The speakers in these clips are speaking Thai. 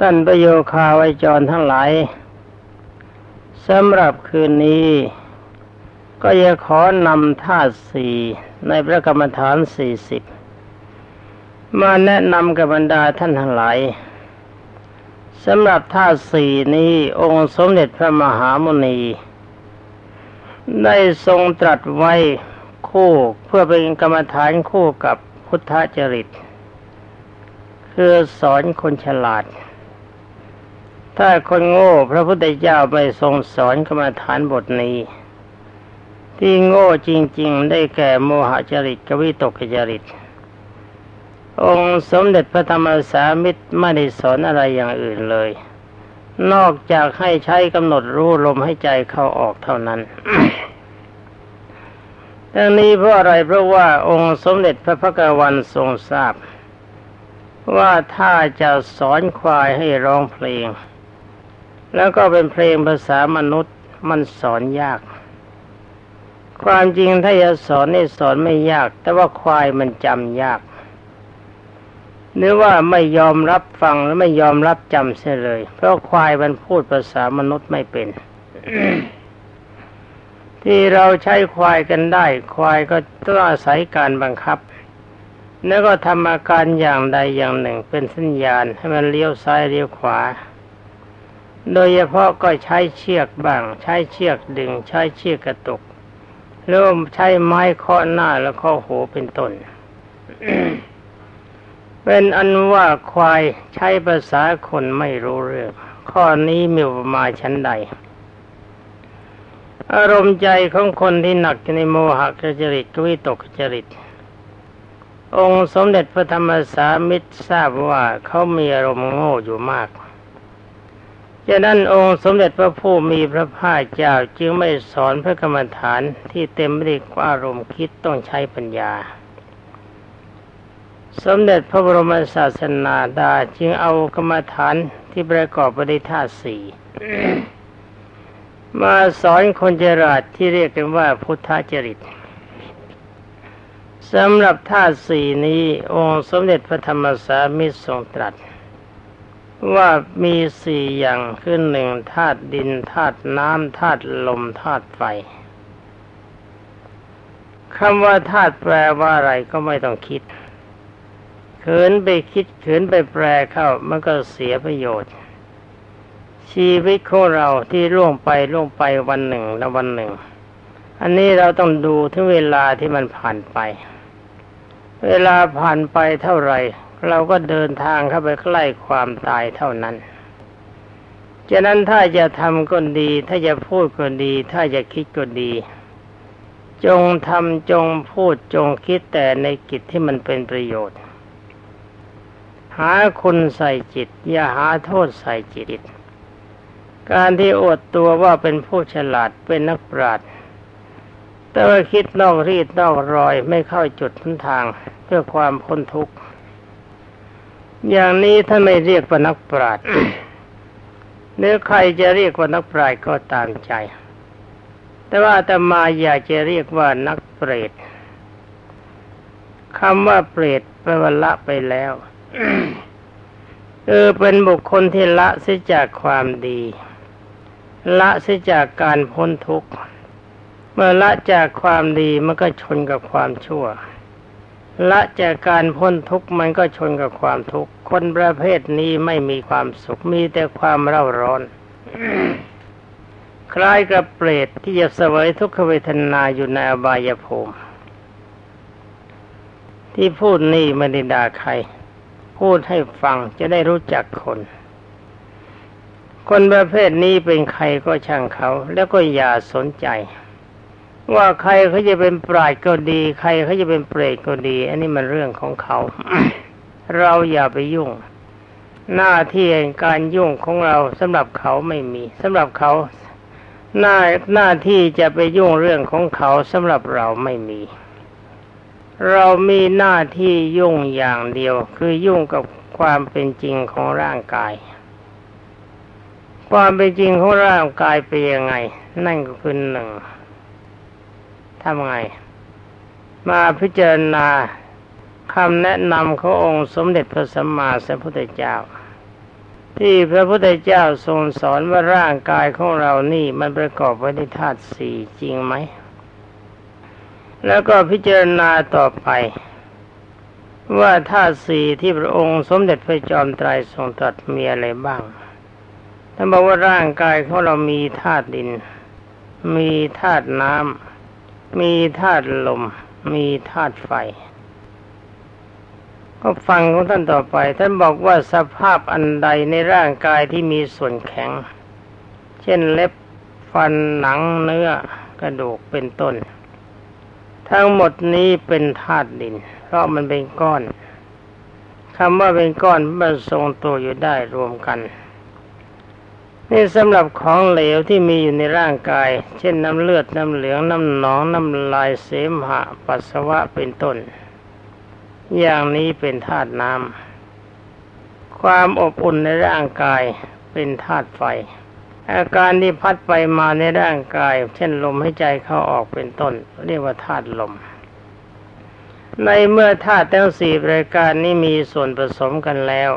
ท่านประโยคาไวจรทั้งหลายสำหรับคืนนี้ ก็จะขอนำธาตุสี่ในพระกรรมฐานสี่สิบมาแนะนำกับบรรดาท่านทั้งหลายสำหรับธาตุสี่นี้องค์สมเด็จพระมหามุนี ได้ทรงตรัสไว้คู่เพื่อเป็นกรรมฐานคู่กับพุทธจริต คือสอนคนฉลาด ถ้าคนโง่พระพุทธเจ้าไม่ทรงสอนกรรมฐานบทนี้ ที่โง่จริง ๆ ได้แก่โมหจริตกวิตกจริต องค์สมเด็จพระธรรมสามิตรไม่ได้สอนอะไรอย่างอื่นเลย นอกจากให้ใช้กำหนดรู้ลมให้ใจเข้าออกเท่านั้นดังนี้เพราะอะไรเพราะว่าองค์สมเด็จพระพักวันทรงทราบว่าถ้าจะสอนควายให้ร้องเพลง แล้วก็เป็นเพลงภาษามนุษย์มันสอนยาก ความจริงถ้าจะสอนนี่สอนไม่ยาก แต่ว่าควายมันจำยากหรือว่าไม่ยอมรับฟังและไม่ยอมรับจำเสียเลย เพราะควายมันพูดภาษามนุษย์ไม่เป็น ที่เราใช้ควายกันได้ ควายก็ต้องอาศัยการบังคับ แล้วก็ทำอาการอย่างใดอย่างหนึ่งเป็นสัญญาณให้มันเลี้ยวซ้ายเลี้ยวขวา โดยเฉพาะก็ใช้เชือกบ้าง ใช้เชือกดึง ใช้เชือกกระตุกหรือใช้ไม้เคาะหน้าแล้วเคาะหูเป็นต้นเป็นอันว่าควายใช้ภาษาคนไม่รู้เรื่อง ข้อนี้มีมาชั้นใด อารมณ์ใจของคนที่หนักในโมหะกจริตกวิตกจริต องค์สมเด็จพระธรรมสามิตรทราบว่าเขามีอารมณ์โง่อยู่มาก ฉะนั้นองค์สมเด็จพระผู้มีพระภาคเจ้าจึงไม่สอนพระกรรมฐานที่เต็มไปด้วยอารมณ์คิดต้องใช้ปัญญา สมเด็จพระบรมศาสนาดาจึงเอากรรมฐานที่ประกอบไปด้วยธาตุสี่มาสอนคนจราดที่เรียกกันว่าพุทธจริตสำหรับธาตุสี่นี้ องค์สมเด็จพระธรรมสามิตรทรงตรัส ว่ามีสี่อย่างคือหนึ่งธาตุดินธาตุน้ำธาตุลมธาตุไฟคำว่าธาตุแปลว่าอะไรก็ไม่ต้องคิดเขินไปคิดเขินไปแปลเข้ามันก็เสียประโยชน์ ชีวิตของเราที่ล่วงไปล่วงไปวันหนึ่งและวันหนึ่ง อันนี้เราต้องดูถึงเวลาที่มันผ่านไป เวลาผ่านไปเท่าไหร่ เราก็เดินทางเข้าไปใกล้ความตายเท่านั้นฉะนั้นถ้าจะทำก็ดี ถ้าจะพูดก็ดี ถ้าจะคิดก็ดี จงทำจงพูดจงคิดแต่ในกิจที่มันเป็นประโยชน์ หาคุณใส่จิต อย่าหาโทษใส่จิต การที่อดตัวว่าเป็นผู้ฉลาดเป็นนักปราชญ์แต่ว่าคิดนอกรีดนอกรอยไม่เข้าจุดทุนทางเพื่อความพ้นทุกข์ อย่างนี้ถ้าไม่เรียกว่านักปราชญ์เนื้อใครจะเรียกว่านักปราชญ์ก็ตามใจ แต่ว่าแต่มาอยากจะเรียกว่านักเปรตคำว่าเปรตแปลว่าละไปแล้วเออเป็นบุคคลที่ละเสียจากความดี ละเสียจากการพ้นทุกข์ เมื่อละจากความดีมันก็ชนกับความชั่ว ละจากการพ้นทุกข์มันก็ชนกับความทุกข์ คนประเภทนี้ไม่มีความสุขมีแต่ความเร่าร้อน คล้ายกับเปรตที่จะเสวยทุกขเวทนาอยู่ในอบายภูมิ ที่พูดนี่ไม่ได้ด่าใคร พูดให้ฟังจะได้รู้จักคน คนประเภทนี้เป็นใครก็ช่างเขา แล้วก็อย่าสนใจ ว่าใครเขาจะเป็นปราดก็ดี ใครเขาจะเป็นเปรตก็ดี อันนี้มันเรื่องของเขา เราอย่าไปยุ่ง หน้าที่การยุ่งของเราสำหรับเขาไม่มีสำหรับเขาหน้าหน้าที่จะไปยุ่งเรื่องของเขาสำหรับเราไม่มี เรามีหน้าที่ยุ่งอย่างเดียว คือยุ่งกับความเป็นจริงของร่างกาย ความเป็นจริงของร่างกายเป็นยังไง นั่นก็คือหนึ่ง ทำไง มาพิจารณาคำแนะนำขององค์สมเด็จพระสัมมาสัมพุทธเจ้า ที่พระพุทธเจ้าทรงสอนว่าร่างกายของเรานี่มันประกอบไว้ด้วยธาตุสี่จริงไหม แล้วก็พิจารณาต่อไป ว่าธาตุสี่ที่พระองค์สมเด็จพระจอมไตรทรงตรัสมีอะไรบ้างท่านบอกว่าร่างกายของเรามีธาตุดิน มีธาตุน้ำ มีธาตุลม มีธาตุไฟ ก็ฟังของท่านต่อไป ท่านบอกว่าสภาพอันใดในร่างกายที่มีส่วนแข็ง เช่นเล็บฟันหนังเนื้อกระดูกเป็นต้น ทั้งหมดนี้เป็นธาตุดิน เพราะมันเป็นก้อนคำว่าเป็นก้อนมันทรงตัวอยู่ได้รวมกัน นี่สำหรับของเหลวที่มีอยู่ในร่างกาย เช่นน้ำเลือดน้ำเหลืองน้ำหนองน้ำลายเสมหะ ปัสสาวะเป็นต้น อย่างนี้เป็นธาตุน้ำความอบอุ่นในร่างกายเป็นธาตุไฟ อาการที่พัดไปมาในร่างกาย เช่นลมหายใจเข้าออกเป็นต้น เรียกว่าธาตุลม ในเมื่อธาตุทั้งสี่รายการนี้มีส่วนผสมกันแล้ว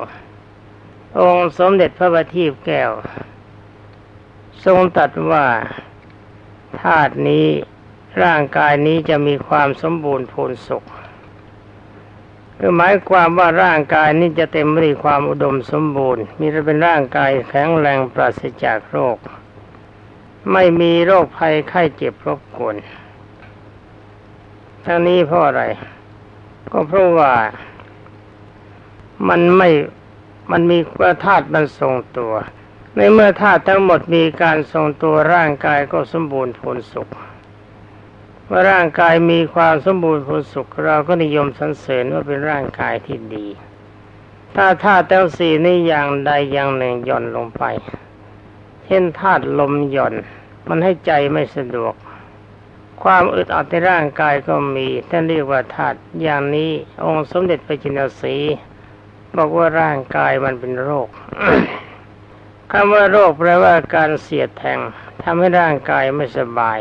องค์สมเด็จพระบัณฑิตแก้ว ทรงตรัสว่าธาตุนี้ร่างกายนี้จะมีความสมบูรณ์พูนสุขคือหมายความว่าร่างกายนี้จะเต็มไปด้วยความอุดมสมบูรณ์ มีจะเป็นร่างกายแข็งแรงปราศจากโรค ไม่มีโรคภัยไข้เจ็บรบกวนทั้งนี้เพราะอะไร ก็เพราะว่ามันไม่มันมีธาตุมันทรงตัว ในเมื่อธาตุทั้งหมดมีการทรงตัวร่างกายก็สมบูรณ์ผลสุขว่าร่างกายมีความสมบูรณ์ผลสุข เราก็นิยมสรรเสริญว่าเป็นร่างกายที่ดี ถ้าธาตุทั้งสี่นี้อย่างใดอย่างหนึ่งหย่อนลงไป เช่นธาตุลมหย่อน มันให้ใจไม่สะดวก ความอึดอัดในร่างกายก็มีท่านเรียกว่าธาตุอย่างนี้องค์สมเด็จพระจินสีบอกว่าร่างกายมันเป็นโรค คำว่าโรคแปลว่าการเสียดแทงทำให้ร่างกายไม่สบาย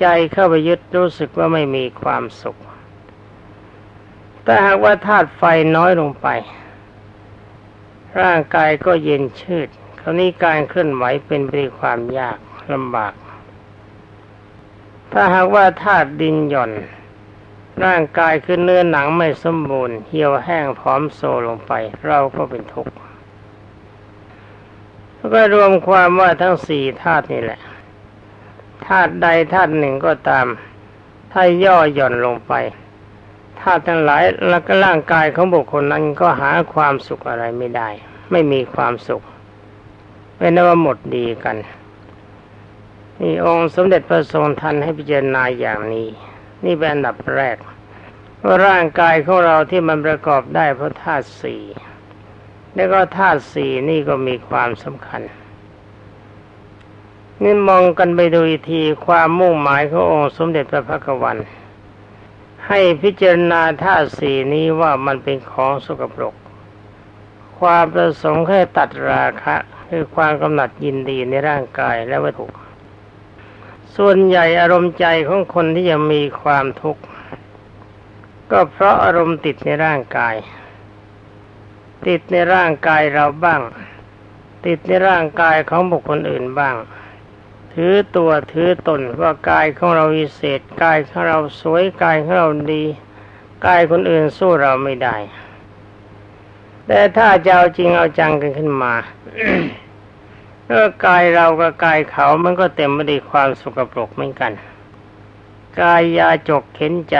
ใจเข้าไปยึดรู้สึกว่าไม่มีความสุข แต่หากว่าธาตุไฟน้อยลงไป ร่างกายก็เย็นชืดคราวนี้การเคลื่อนไหวเป็นไปด้วยความยากลำบาก ถ้าหากว่าธาตุดินหย่อน ร่างกายคือเนื้อหนังไม่สมบูรณ์เหี่ยวแห้งพร้อมโซลงไป เราก็เป็นทุกข์ ก็รวมความว่าทั้งสี่ธาตุนี่แหละธาตุใดธาตุหนึ่งก็ตาม ถ้าย่อหย่อนลงไปธาตุทั้งหลายแล้วก็ร่างกายของบุคคลนั้นก็หาความสุขอะไรไม่ได้ ไม่มีความสุขเป็นว่าหมดดีกันนี่องค์สมเด็จพระทรงทันให้พิจารณาอย่างนี้ นี่เป็นอันดับแรกว่าร่างกายของเราที่มันประกอบได้เพราะธาตุสี่ แล้วก็ธาตุสี่นี่ก็มีความสำคัญนี่มองกันไปดูอีกทีความมุ่งหมายขององค์สมเด็จพระพักวัน ให้พิจารณาธาตุสี่นี้ว่ามันเป็นของสกปรก ความประสงค์แค่ตัดราคะ คือความกำหนัดยินดีในร่างกายและวัตถุ ส่วนใหญ่อารมณ์ใจของคนที่ยังมีความทุกข์ ก็เพราะอารมณ์ติดในร่างกาย ติดในร่างกายเราบ้าง ติดในร่างกายของบุคคลอื่นบ้าง ถือตัวถือตนว่ากายของเราวิเศษกายของเราสวยกายของเราดีกายคนอื่นสู้เราไม่ได้ แต่ถ้าจะเอาจริงเอาจังกันขึ้นมาเมื่อกายเรากับกายเขามันก็เต็มไปด้วยความสกปรกเหมือนกัน กายยาจกเข็นใจ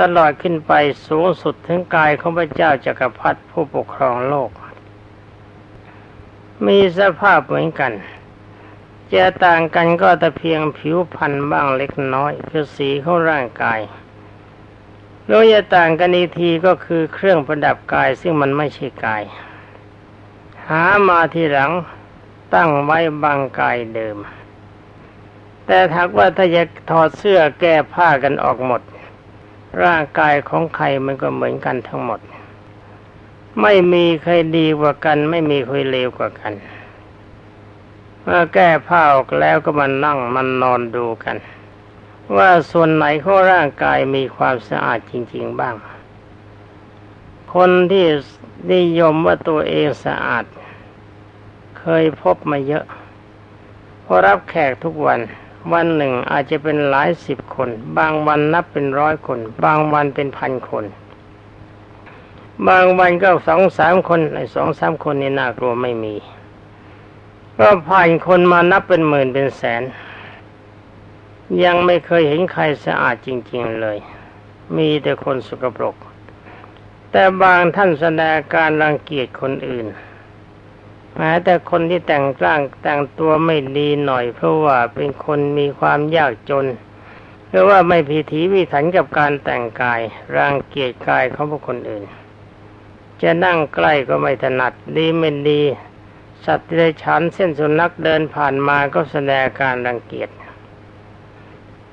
ตลอดขึ้นไปสูงสุดถึงกายของพระเจ้าจักรพรรดิผู้ปกครองโลก มีสภาพเหมือนกันจะต่างกันก็แต่เพียงผิวพรรณบ้างเล็กน้อยคือสีของร่างกายแล้วจะต่างกันอีกทีก็คือเครื่องประดับกายซึ่งมันไม่ใช่กาย หามาทีหลังตั้งไว้บางกายเดิม แต่ถ้าว่าถ้าจะถอดเสื้อแก้ผ้ากันออกหมด ร่างกายของใครมันก็เหมือนกันทั้งหมด ไม่มีใครดีกว่ากัน ไม่มีใครเลวกว่ากัน เมื่อแก้ผ้าออกแล้วก็มานั่งมันนอนดูกัน ว่าส่วนไหนของร่างกายมีความสะอาดจริง ๆบ้าง คนที่นิยมว่าตัวเองสะอาด เคยพบมาเยอะพอรับแขกทุกวัน วันหนึ่งอาจจะเป็นหลายสิบคน บางวันนับเป็นร้อยคน บางวันเป็นพันคน บางวันก็สองสามคนไอ้สองสามคนนี่น่ากลัวไม่มี ก็ผ่านคนมานับเป็นหมื่นเป็นแสน ยังไม่เคยเห็นใครสะอาดจริง ๆเลย มีแต่คนสกปรก แต่บางท่านแสดงการรังเกียจคนอื่น แม้แต่คนที่แต่งร่างแต่งตัวไม่ดีหน่อย เพราะว่าเป็นคนมีความยากจนหรือว่าไม่พิถีพิถันกับการแต่งกายรังเกียจกายเขาบุคคลอื่น จะนั่งใกล้ก็ไม่ถนัดดีไม่ดี สัตว์ที่ฉันเส้นสุนัขเดินผ่านมาก็แสดงการรังเกียจ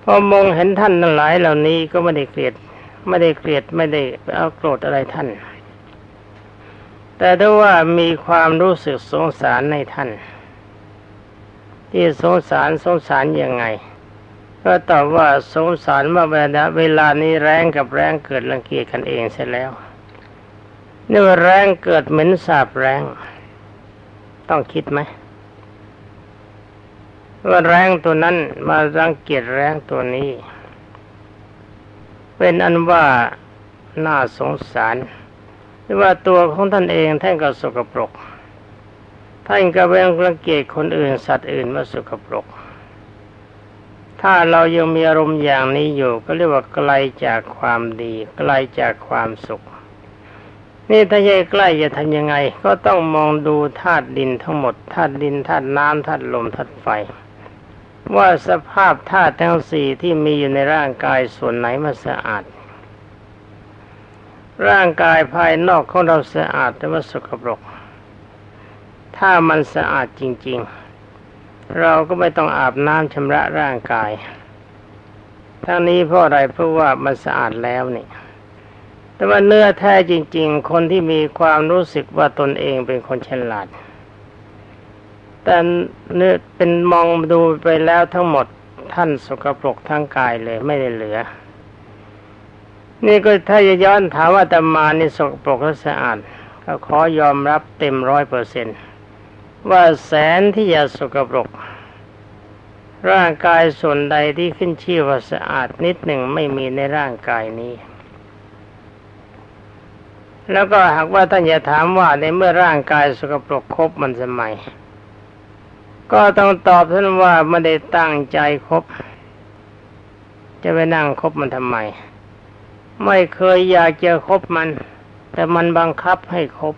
พอมองเห็นท่านทั้งหลายเหล่านี้ก็ไม่ได้เกลียดไม่ได้เกลียดไม่ได้เอาโกรธอะไรท่าน แต่ถ้าว่ามีความรู้สึกสงสารในท่าน ที่สงสารสงสารยังไง ก็ตอบว่าสงสารว่าเวลาเวลานี้แรงกับแรงเกิดรังเกียจกันเองเสร็จแล้วนี่ว่าแรงเกิดเหม็นสาบแรง ต้องคิดไหมว่าแรงตัวนั้นมารังเกียจแรงตัวนี้ เป็นอันว่าน่าสงสาร หรือว่าตัวของท่านเองท่านก็สกปรก ท่านก็เป็นรังเกียจคนอื่นสัตว์อื่นว่าสกปรก ถ้าเรายังมีอารมณ์อย่างนี้อยู่ ก็เรียกว่าไกลจากความดีไกลจากความสุข นี่ถ้าใหญ่ใกล้จะทำยังไง ก็ต้องมองดูธาตุดินทั้งหมดธาตุดินธาตุน้ำธาตุลมธาตุไฟว่าสภาพธาตุทั้งสี่ที่มีอยู่ในร่างกายส่วนไหนมันสะอาด ร่างกายภายนอกของเราสะอาดแต่ว่าสกปรก ถ้ามันสะอาดจริง ๆ เราก็ไม่ต้องอาบน้ำชำระร่างกายทั้งนี้เพราะอะไรเพราะว่ามันสะอาดแล้วนี่แต่ว่าเนื้อแท้จริง ๆ คนที่มีความรู้สึกว่าตนเองเป็นคนฉลาด แต่เนื้อเป็นมองดูไปแล้วทั้งหมดท่านสกปรกทั้งกายเลยไม่ได้เหลือ นี่ก็ถ้าจะย้อนถามว่าตมานี่สกปรกและสะอาดก็ขอยอมรับเต็มร้อยเปอร์เซนว่าแสนที่จะสกปรก ร่างกายส่วนใดที่ขึ้นชื่อว่าสะอาดนิดหนึ่งไม่มีในร่างกายนี้ แล้วก็หากว่าท่านจะถามว่าในเมื่อร่างกายสกปรกครบมันสมัย ก็ต้องตอบท่านว่าไม่ได้ตั้งใจครบจะไปนั่งคบมันทำไม ไม่เคยอยากจะคบมัน แต่มันบังคับให้คบ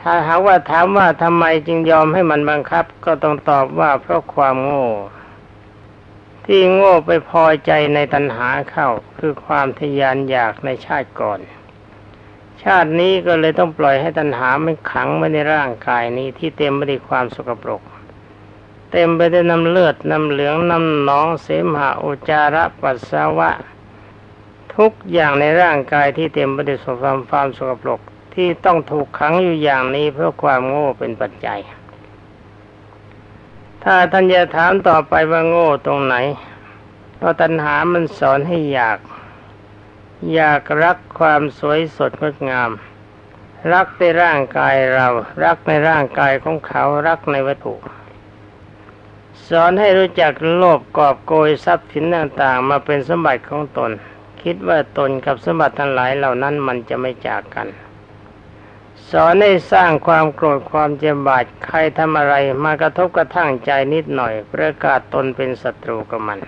ถ้าหากว่าถามว่าทำไมจึงยอมให้มันบังคับ ก็ต้องตอบว่าเพราะความโง่ ที่โง่ไปพอใจในตัณหาเข้า คือความทยานอยากในชาติก่อน ชาตินี้ก็เลยต้องปล่อยให้ตัณหามันขังไว้ในร่างกายนี้ที่เต็มไปด้วยความสกปรกเต็มไปด้วยน้ำเลือด น้ำเหลือง น้ำหนอง เสมหะอุจาระปัสสาวะ ทุกอย่างในร่างกายที่เต็มไปด้วยสความความสกปรกที่ต้องถูกขังอยู่อย่างนี้เพราะความโง่เป็นปัจจัย ถ้าท่านจะถามต่อไปว่าโง่ตรงไหนเพราะตัณหามันสอนให้อยาก อยากรักความสวยสดงดงาม รักในร่างกายเรา รักในร่างกายของเขารักในวัตถุ สอนให้รู้จักโลภกอบโกยทรัพย์สินต่างๆ มาเป็นสมบัติของตน คิดว่าตนกับสมบัติทั้งหลายเหล่านั้นมันจะไม่จากกัน สอนให้สร้างความโกรธความเจ็บบาดใครทำอะไรมากระทบกระทั่งใจนิดหน่อย ประกาศตนเป็นศัตรูกับมัน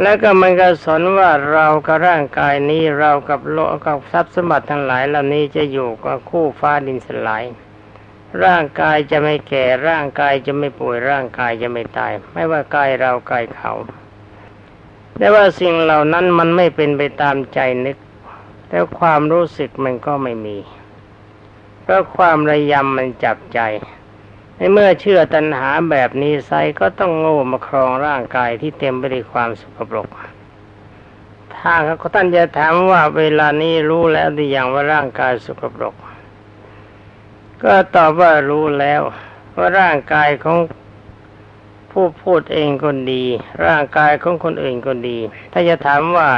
แล้วก็มันก็สอนว่าเรากับร่างกายนี้เรากับโลกกับทรัพย์สมบัติทั้งหลายเหล่านี้จะอยู่กับคู่ฟ้าดินสลายร่างกายจะไม่แก่ร่างกายจะไม่ป่วยร่างกายจะไม่ตาย ไม่ว่ากายเรากายเขา แต่ว่าสิ่งเหล่านั้นมันไม่เป็นไปตามใจนึก แต่ความรู้สึกมันก็ไม่มี เพราะความระยำมันจับใจ ในเมื่อเชื่อตัณหาแบบนี้ไซก็ต้องโง่มาครองร่างกายที่เต็มไปด้วยความสกปรกถ้าเขาท่านจะถามว่าเวลานี้รู้แล้วหรือยังว่าร่างกายสกปรก ก็ตอบว่ารู้แล้วว่าร่างกายของ ผู้พูดเองคนดี ร่างกายของคนอื่นคนดี ถ้าจะถามว่า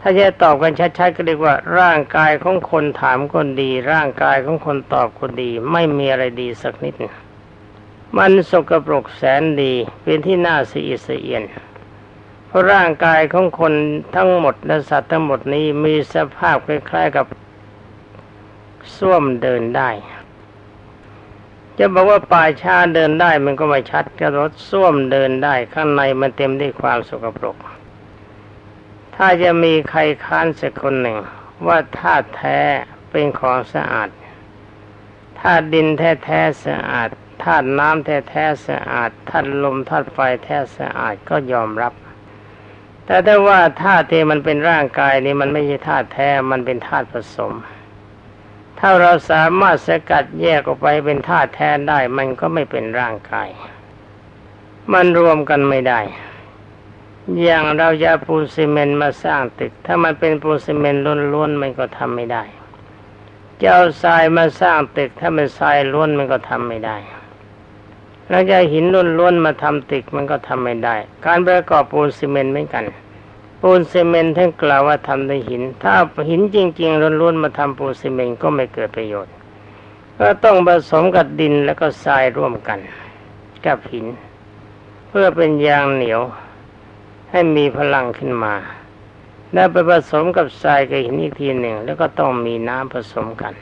ถ้าจะตอบกันชัดๆก็เรียกว่า ร่างกายของคนถามคนดี ร่างกายของคนตอบคนดี ไม่มีอะไรดีสักนิด มันสกปรกแสนดี เป็นที่น่าสีอิสเอียนเพราะร่างกายของคนทั้งหมดและสัตว์ทั้งหมดนี้มีสภาพคล้ายๆกับส้วมเดินได้ จะบอกว่าป่าชาเดินได้มันก็ไม่ชัดกระรถส้วมเดินได้ข้างในมันเต็มด้วยความสกปรก ถ้าจะมีใครค้านสักคนหนึ่ง ว่าธาตุแท้เป็นของสะอาดธาตุดินแท้แท้สะอาดธาตุน้ำแท้แท้สะอาดธาตุลมธาตุไฟแท้สะอาดก็ยอมรับ แต่ถ้าว่าธาตุที่มันเป็นร่างกายนี้มันไม่ใช่ธาตุแท้มันเป็นธาตุผสม ถ้าเราสามารถสกัดแยกออกไปเป็นธาตุแท้ได้ มันก็ไม่เป็นร่างกาย มันรวมกันไม่ได้ อย่างเราจะปูนซีเมนต์มาสร้างตึก ถ้ามันเป็นปูนซีเมนต์ล้วนๆมันก็ทำไม่ได้จะเอาทรายมาสร้างตึก ถ้ามันทรายล้วนมันก็ทำไม่ได้เราจะหินล้วนๆมาทำตึกมันก็ทำไม่ได้ การประกอบปูนซีเมนต์เหมือนกัน ปูนซีเมนท่านกล่าวว่าทำด้วยหิน ถ้าหินจริงๆล้วนๆมาทำปูนซีเมนก็ไม่เกิดประโยชน์ ก็ต้องผสมกับดินแล้วก็ทรายร่วมกัน กับหิน เพื่อเป็นยางเหนียว ให้มีพลังขึ้นมา แล้วไปผสมกับทรายกับหินอีกทีหนึ่ง แล้วก็ต้องมีน้ำผสมกัน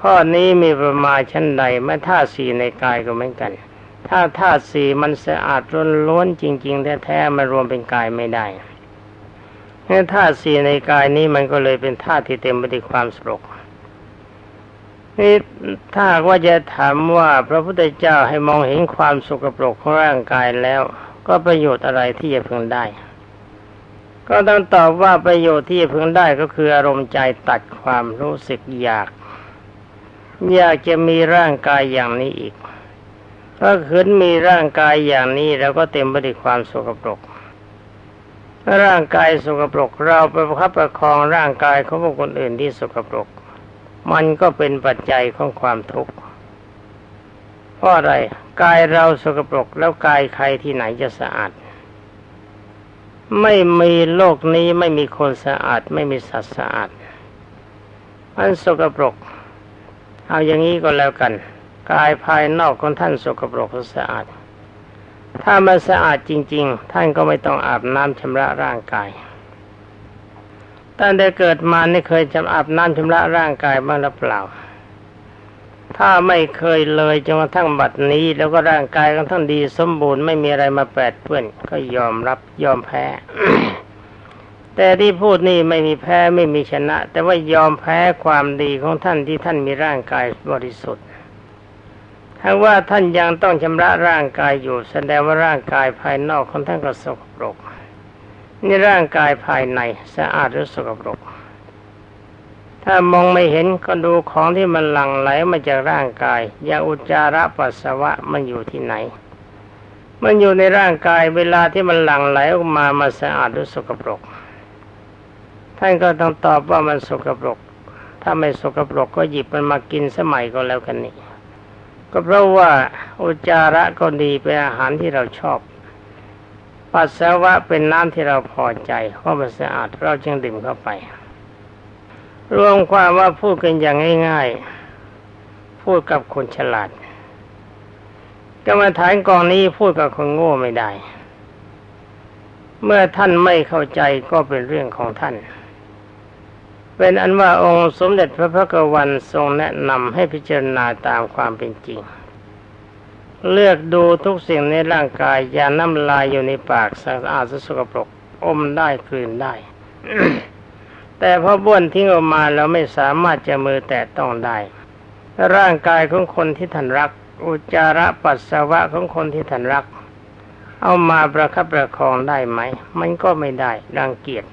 ข้อนี้มีประมาณชั้นใดไม่ท่าสีในกายก็เหมือนกัน ถ้าธาตุสี่มันสะอาดล้นล้นจริง ๆ แท้ๆมารวมเป็นกายไม่ได้เนี่ธาตุสี่ในกายนี้มันก็เลยเป็นธาตุที่เต็มไปด้วยความสกปรกนี่ถ้าว่าจะถามว่าพระพุทธเจ้าให้มองเห็นความสกปรกของร่างกายแล้ว ก็ประโยชน์อะไรที่จะพึงได้ ก็ต้องตอบว่าประโยชน์ที่จะพึงได้ก็คืออารมณ์ใจตัดความรู้สึกอยาก อยากจะมีร่างกายอย่างนี้อีก ถ้าขืนมีร่างกายอย่างนี้เราก็เต็มไปด้วยความสกปรกร่างกายสกปรกเราไปประคับประคองร่างกายของบุคคลอื่นที่สกปรก มันก็เป็นปัจจัยของความทุกข์เพราะอะไรกายเราสกปรกแล้วกายใครที่ไหนจะสะอาด ไม่มีโลกนี้ไม่มีคนสะอาด ไม่มีสัตว์สะอาดมันสกปรก เอาอย่างนี้ก็แล้วกัน กายภายนอกของท่านสกปรกสะอาด ถ้ามันสะอาดจริง ๆ ท่านก็ไม่ต้องอาบน้ำชำระร่างกายตั้งแต่เกิดมานี่เคยจำอาบน้ำชำระร่างกายบ้างหรือเปล่า ถ้าไม่เคยเลยจนกระทั่งบัดนี้ แล้วก็ร่างกายของท่านดีสมบูรณ์ไม่มีอะไรมาแปดเปื้อนก็ยอมรับยอมแพ้ แต่ที่พูดนี่ไม่มีแพ้ไม่มีชนะ แต่ว่ายอมแพ้ความดีของท่านที่ท่านมีร่างกายบริสุทธิ์ ถ้าว่าท่านยังต้องชำระร่างกายอยู่ แสดงว่าร่างกายภายนอกของท่านก็สกปรก นี่ร่างกายภายในสะอาดหรือสกปรก ถ้ามองไม่เห็นก็ดูของที่มันหลั่งไหลมาจากร่างกาย อย่างอุจจาระปัสสาวะมันอยู่ที่ไหน มันอยู่ในร่างกายเวลาที่มันหลั่งไหลออกมามาสะอาดหรือสกปรก ท่านก็ต้องตอบว่ามันสกปรก ถ้าไม่สกปรกก็หยิบมันมากินสมัยก็แล้วกันนี่ ก็เพราะว่าอุจจาระก็ดีเป็นอาหารที่เราชอบ ปัสสาวะเป็นน้ำที่เราพอใจเพราะมันสะอาดเราจึงดื่มเข้าไป รวมความว่าพูดกันอย่างง่ายๆ พูดกับคนฉลาดกรรมฐานกองนี้พูดกับคนโง่ไม่ได้ เมื่อท่านไม่เข้าใจก็เป็นเรื่องของท่าน เป็นอันว่าองค์สมเด็จพระพุทธวันทรงแนะนำให้พิจารณาตามความเป็นจริง เลือกดูทุกสิ่งในร่างกายอย่าน้ำลายอยู่ในปากสะอาดสกปรกอมได้กลืนได้ แต่พอบ้วนทิ้งออกมาเราไม่สามารถจะมือแตะต้องได้ ร่างกายของคนที่ท่านรัก อุจจาระปัสสาวะของคนที่ท่านรัก เอามาประคับประคองได้ไหม มันก็ไม่ได้รังเกียจ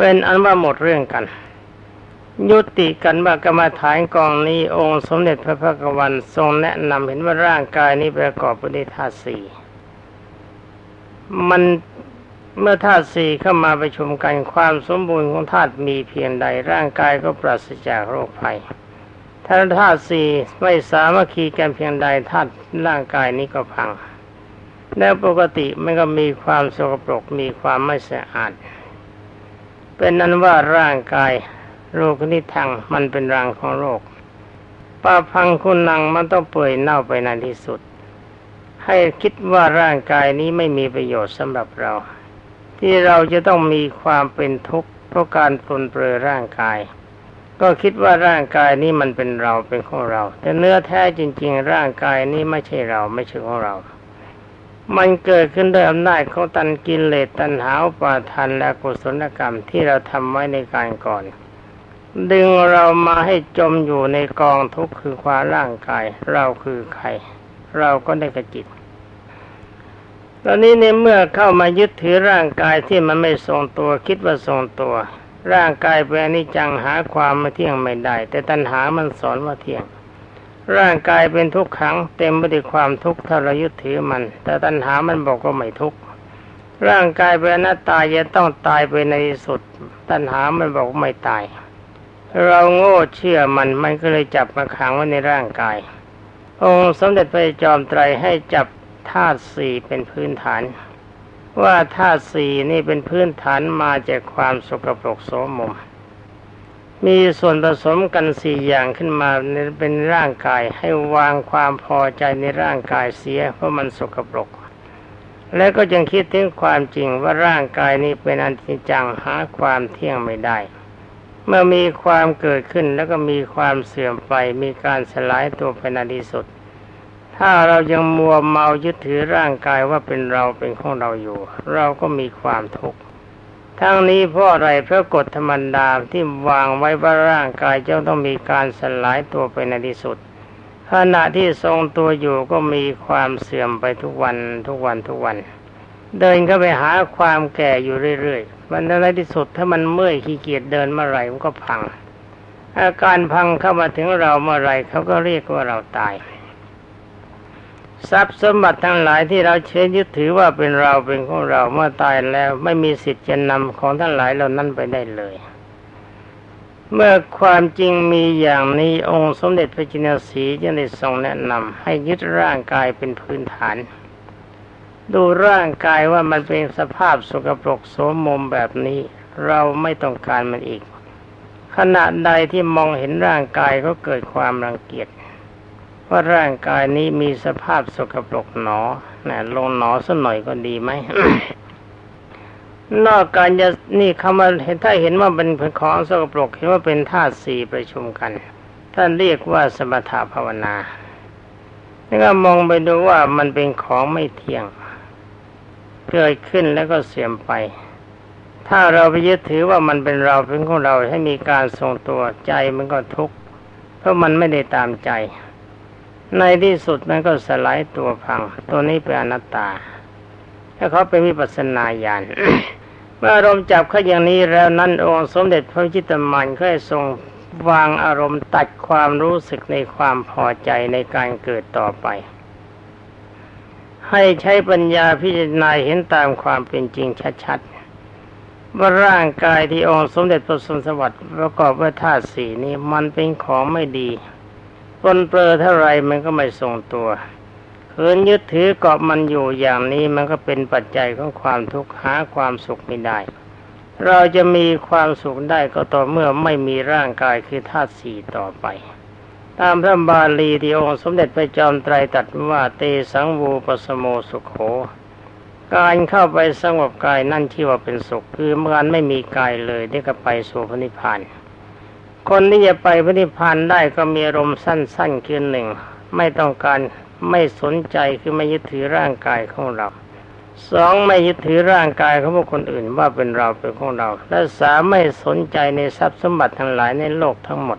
เป็นอันว่าหมดเรื่องกัน ยุติกันว่ากรรมฐานกองนี้องค์สมเด็จพระพุทธวันทรงแนะนำเห็นว่าร่างกายนี้ประกอบไปด้วยธาตุสี่มันเมื่อธาตุสี่เข้ามาประชุมกันความสมบูรณ์ของธาตุมีเพียงใดร่างกายก็ปราศจากโรคภัย ถ้าธาตุสี่ไม่สามารถคีกันเพียงใดธาตุร่างกายนี้ก็พัง แล้วปกติมันก็มีความสกปรกมีความไม่สะอาด เป็นนั้นว่าร่างกายโรคนิทังมันเป็นรังของโรคป้าพังคุณนังมันต้องเปื่อยเน่าไปในที่สุด ให้คิดว่าร่างกายนี้ไม่มีประโยชน์สำหรับเรา ที่เราจะต้องมีความเป็นทุกข์เพราะการปลนเปลือร่างกาย ก็คิดว่าร่างกายนี้มันเป็นเราเป็นของเรา แต่เนื้อแท้จริง ๆ ร่างกายนี้ไม่ใช่เราไม่ใช่ของเรา มันเกิดขึ้นด้วยอำนาจของตันกินเลสตันหาปาทันและกุศลกรรมที่เราทำไว้ในการก่อน ดึงเรามาให้จมอยู่ในกองทุกข์คือความร่างกาย เราคือใคร เราก็ได้กระจิตตอนนี้ในเมื่อเข้ามายึดถือร่างกายที่มันไม่ทรงตัวคิดว่าทรงตัว ร่างกายเป็นนิจังหาความมาเที่ยงไม่ได้ แต่ตัณหามันสอนว่าเที่ยง ร่างกายเป็นทุกขังเต็มไปด้วยความทุกข์ถ้าเรายึดถือมัน แต่ตัณหามันบอกว่าไม่ทุกข์ร่างกายเป็นอนัตตายจะต้องตายไปในที่สุด ตัณหามันบอกไม่ตาย เราโง่เชื่อมันมันก็เลยจับมาขังไว้ในร่างกาย องค์สมเด็จพระจอมไตรให้จับธาตุสี่เป็นพื้นฐาน ว่าธาตุสี่นี่เป็นพื้นฐานมาจากความสกปรกโสมม มีส่วนผสมกันสี่อย่างขึ้นมาเป็นร่างกายให้วางความพอใจในร่างกายเสียเพราะมันสกปรก และก็ยังคิดถึงความจริงว่าร่างกายนี้เป็นอันที่จังหาความเที่ยงไม่ได้ เมื่อมีความเกิดขึ้นแล้วก็มีความเสื่อมไปมีการสลายตัวเป็นอดีสุด ถ้าเรายังมัวเมายึดถือร่างกายว่าเป็นเราเป็นของเราอยู่ เราก็มีความทุกข์ ทั้งนี้เพราะอะไรเพราะกฎธรรมดาที่วางไว้ว่าร่างกายจะต้องมีการสลายตัวไปในที่สุดขณะที่ทรงตัวอยู่ก็มีความเสื่อมไปทุกวันทุกวันทุกวัน เดินเข้าไปหาความแก่อยู่เรื่อยๆมันในที่สุดถ้ามันเมื่อยขี้เกียจเดินเมื่อไรมันก็พัง อาการพังเข้ามาถึงเราเมื่อไรเขาก็เรียกว่าเราตาย ทรัพย์สมบัติทั้งหลายที่เราเชื่อยึดถือว่าเป็นเราเป็นของเราเมื่อตายแล้วไม่มีสิทธิ์จะนำของทั้งหลายเหล่านั้นไปได้เลย เมื่อความจริงมีอย่างนี้องค์สมเด็จพระจินสีจึงได้ทรงแนะนำให้ยึดร่างกายเป็นพื้นฐาน ดูร่างกายว่ามันเป็นสภาพสกปรกโสมมแบบนี้เราไม่ต้องการมันอีก ขณะใดที่มองเห็นร่างกายก็เกิดความรังเกียจ ว่าร่างกายนี้มีสภาพสกปรกหนอนะลงหนอสักหน่อยก็ดีไหม นอกการจะนี่คำว่าเห็นถ้าเห็นว่าเป็นของสกปรกเห็นว่าเป็นธาตุสี่ประชุมกันท่านเรียกว่าสมถภาวนาแล้วก็มองไปดูว่ามันเป็นของไม่เที่ยง เกิดขึ้นแล้วก็เสื่อมไป ถ้าเราไปยึดถือว่ามันเป็นเราเป็นของเราให้มีการทรงตัวใจมันก็ทุกข์เพราะมันไม่ได้ตามใจ ในที่สุดมันก็สลายตัวพัง ตัวนี้เป็นอนัตตา ถ้าเขาเป็นวิปัสสนาญาณเมื่ออารมณ์จับเขาอย่างนี้แล้วนั้นองค์สมเด็จพระจิตมันก็ให้ทรงวางอารมณ์ตัดความรู้สึกในความพอใจในการเกิดต่อไป ให้ใช้ปัญญาพิจารณาเห็นตามความเป็นจริงชัดๆว่าร่างกายที่องค์สมเด็จพระสุนสวัสดิ์ประกอบด้วยธาตุสีนี้มันเป็นของไม่ดี ปนเปื้อเท่าไรมันก็ไม่ทรงตัวคืนยึดถือเกาะมันอยู่อย่างนี้มันก็เป็นปัจจัยของความทุกข์หาความสุขไม่ได้ เราจะมีความสุขได้ก็ต่อเมื่อไม่มีร่างกายคือธาตุสี่ต่อไป ตามพระบาลีที่องค์สมเด็จพระจอมไตรตัดว่าเตสังวูปสโมสุขโข การเข้าไปสงบกายนั่นที่ว่าเป็นสุขคือเมื่อไม่มีกายเลยได้ก็ไปสู่พระนิพพาน คนที่จะไปพระนิพพานได้ก็มีอารมณ์สั้นๆคือหนึ่งไม่ต้องการไม่สนใจคือไม่ยึดถือร่างกายของเราสองไม่ยึดถือร่างกายของบุคคลอื่นว่าเป็นเราเป็นของเรา และสามไม่สนใจในทรัพย์สมบัติทั้งหลายในโลกทั้งหมด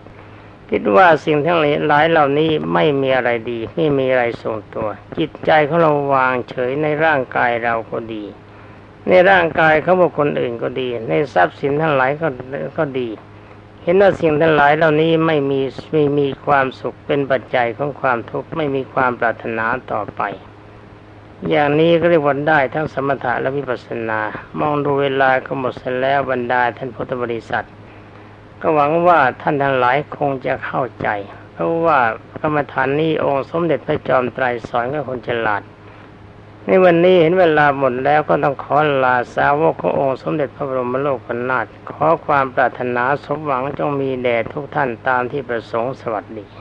คิดว่าสิ่งทั้งหลายเหล่านี้ไม่มีอะไรดี ไม่มีอะไรทรงตัว จิตใจของเราวางเฉยในร่างกายเราก็ดี ในร่างกายเขาบุคคลอื่นก็ดี ในทรัพย์สินทั้งหลายก็ก็ดี เห็นว่าสิ่งทั้งหลายเหล่านี้ไม่มีไม่มีความสุขเป็นปัจจัยของความทุกข์ไม่มีความปรารถนาต่อไป อย่างนี้ก็เรียกว่าได้ทั้งสมถะและวิปัสสนา มองดูเวลาก็หมดเสร็จแล้วบรรดาท่านพุทธบริษัท ก็หวังว่าท่านทั้งหลายคงจะเข้าใจ เพราะว่ากรรมฐานนี้องค์สมเด็จพระจอมไตรสอนก็คนฉลาด ในวันนี้เห็นเวลาหมดแล้วก็ต้องขอลาสาวกขององค์สมเด็จพระบรมโลกนาถขอความปรารถนาสมหวังจงมีแด่ทุกท่านตามที่ประสงค์สวัสดี